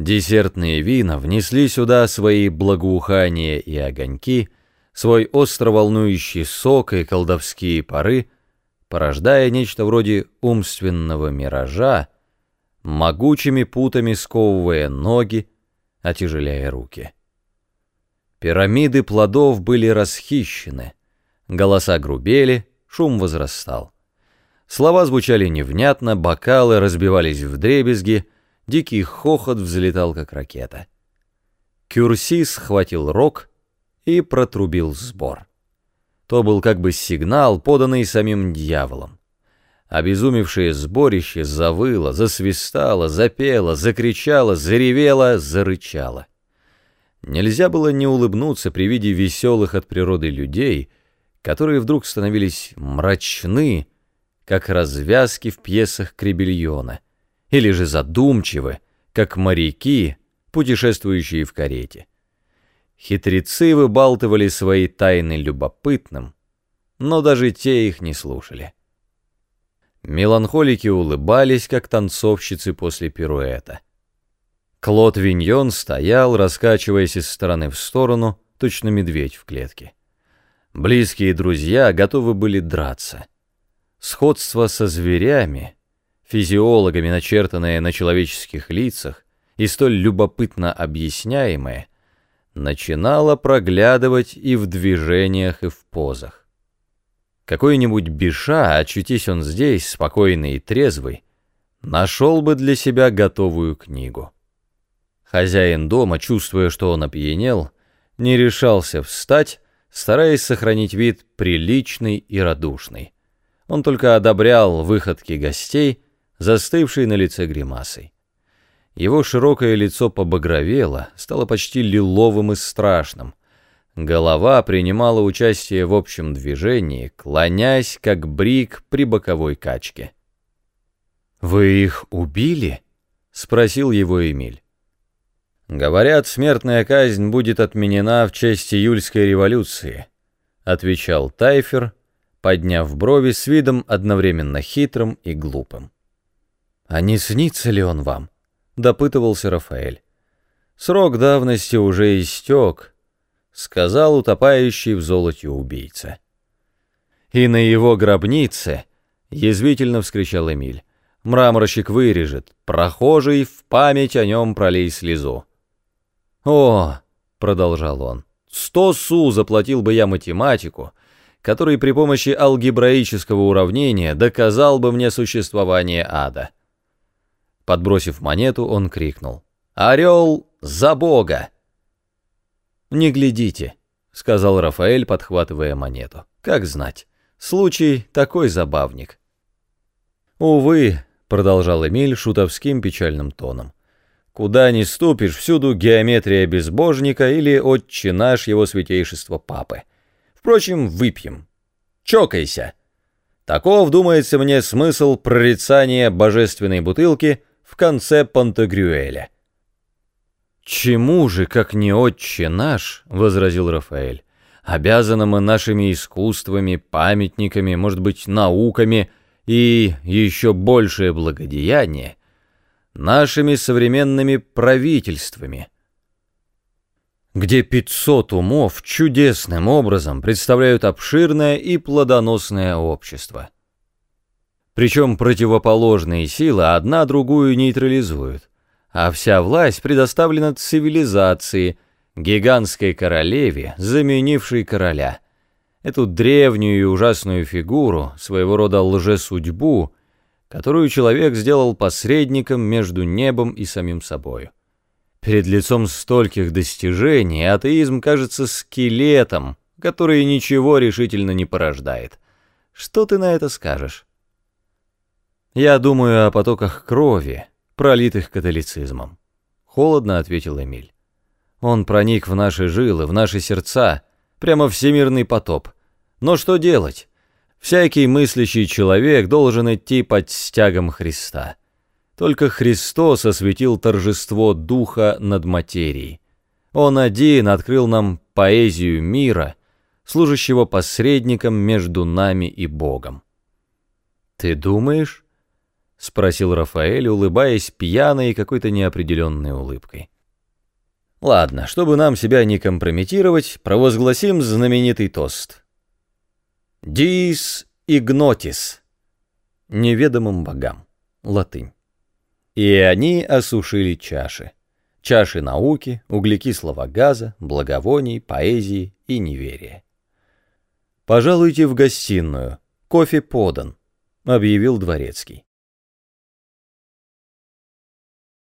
Десертные вина внесли сюда свои благоухания и огоньки, свой остро волнующий сок и колдовские пары, порождая нечто вроде умственного миража, могучими путами сковывая ноги, отяжеляя руки. Пирамиды плодов были расхищены, голоса грубели, шум возрастал. Слова звучали невнятно, бокалы разбивались в дребезги, дикий хохот взлетал, как ракета. Кюрсис схватил рог и протрубил сбор. То был как бы сигнал, поданный самим дьяволом. Обезумевшее сборище завыло, засвистало, запело, закричало, заревело, зарычало. Нельзя было не улыбнуться при виде веселых от природы людей, которые вдруг становились мрачны, как развязки в пьесах Кребельона, или же задумчивы, как моряки, путешествующие в карете. Хитрецы выбалтывали свои тайны любопытным, но даже те их не слушали. Меланхолики улыбались, как танцовщицы после пируэта. Клод Виньон стоял, раскачиваясь из стороны в сторону, точно медведь в клетке. Близкие друзья готовы были драться. Сходство со зверями, физиологами, начертанное на человеческих лицах и столь любопытно объясняемое, начинало проглядывать и в движениях, и в позах. Какой-нибудь Биша, очутись он здесь, спокойный и трезвый, нашел бы для себя готовую книгу. Хозяин дома, чувствуя, что он опьянел, не решался встать, стараясь сохранить вид приличный и радушный. Он только одобрял выходки гостей, застывшие на лице гримасой. Его широкое лицо побагровело, стало почти лиловым и страшным. Голова принимала участие в общем движении, клонясь, как брик при боковой качке. «Вы их убили?» — спросил его Эмиль. «Говорят, смертная казнь будет отменена в честь июльской революции», — отвечал Тайфер, подняв брови с видом одновременно хитрым и глупым. «А не снится ли он вам?» — допытывался Рафаэль. «Срок давности уже истек», — сказал утопающий в золоте убийца. «И на его гробнице», — язвительно вскричал Эмиль, — «мраморщик вырежет, прохожий в память о нем пролей слезу». «О!» — продолжал он. «Сто су заплатил бы я математику, который при помощи алгебраического уравнения доказал бы мне существование ада». Подбросив монету, он крикнул. «Орел за Бога!» «Не глядите», — сказал Рафаэль, подхватывая монету. «Как знать, случай такой забавник». «Увы», — продолжал Эмиль шутовским печальным тоном, Куда ни ступишь, всюду геометрия безбожника или отче наш его святейшество папы. Впрочем, выпьем. Чокайся. Таков, думается мне, смысл прорицания божественной бутылки конце Пантагрюэля. «Чему же, как не отче наш, — возразил Рафаэль, — обязаны мы нашими искусствами, памятниками, может быть, науками и еще большее благодеяние, нашими современными правительствами, где 500 умов чудесным образом представляют обширное и плодоносное общество. Причем противоположные силы одна другую нейтрализуют, а вся власть предоставлена цивилизации, гигантской королеве, заменившей короля. Эту древнюю и ужасную фигуру, своего рода лжесудьбу, которую человек сделал посредником между небом и самим собою. Перед лицом стольких достижений атеизм кажется скелетом, который ничего решительно не порождает. Что ты на это скажешь? Я думаю о потоках крови, пролитых католицизмом. Холодно ответил Эмиль. Он проник в наши жилы, в наши сердца, прямо всемирный потоп. Но что делать? Всякий мыслящий человек должен идти под стягом Христа. Только Христос осветил торжество Духа над материей. Он один открыл нам поэзию мира, служащего посредником между нами и Богом. «Ты думаешь?» — спросил Рафаэль, улыбаясь пьяной и какой-то неопределенной улыбкой. Ладно, чтобы нам себя не компрометировать, провозгласим знаменитый тост. Дис игнотис. Неведомым богам. Латынь. И они осушили чаши. Чаши науки, углекислого газа, благовоний, поэзии и неверия. «Пожалуйте в гостиную. Кофе подан», — объявил дворецкий.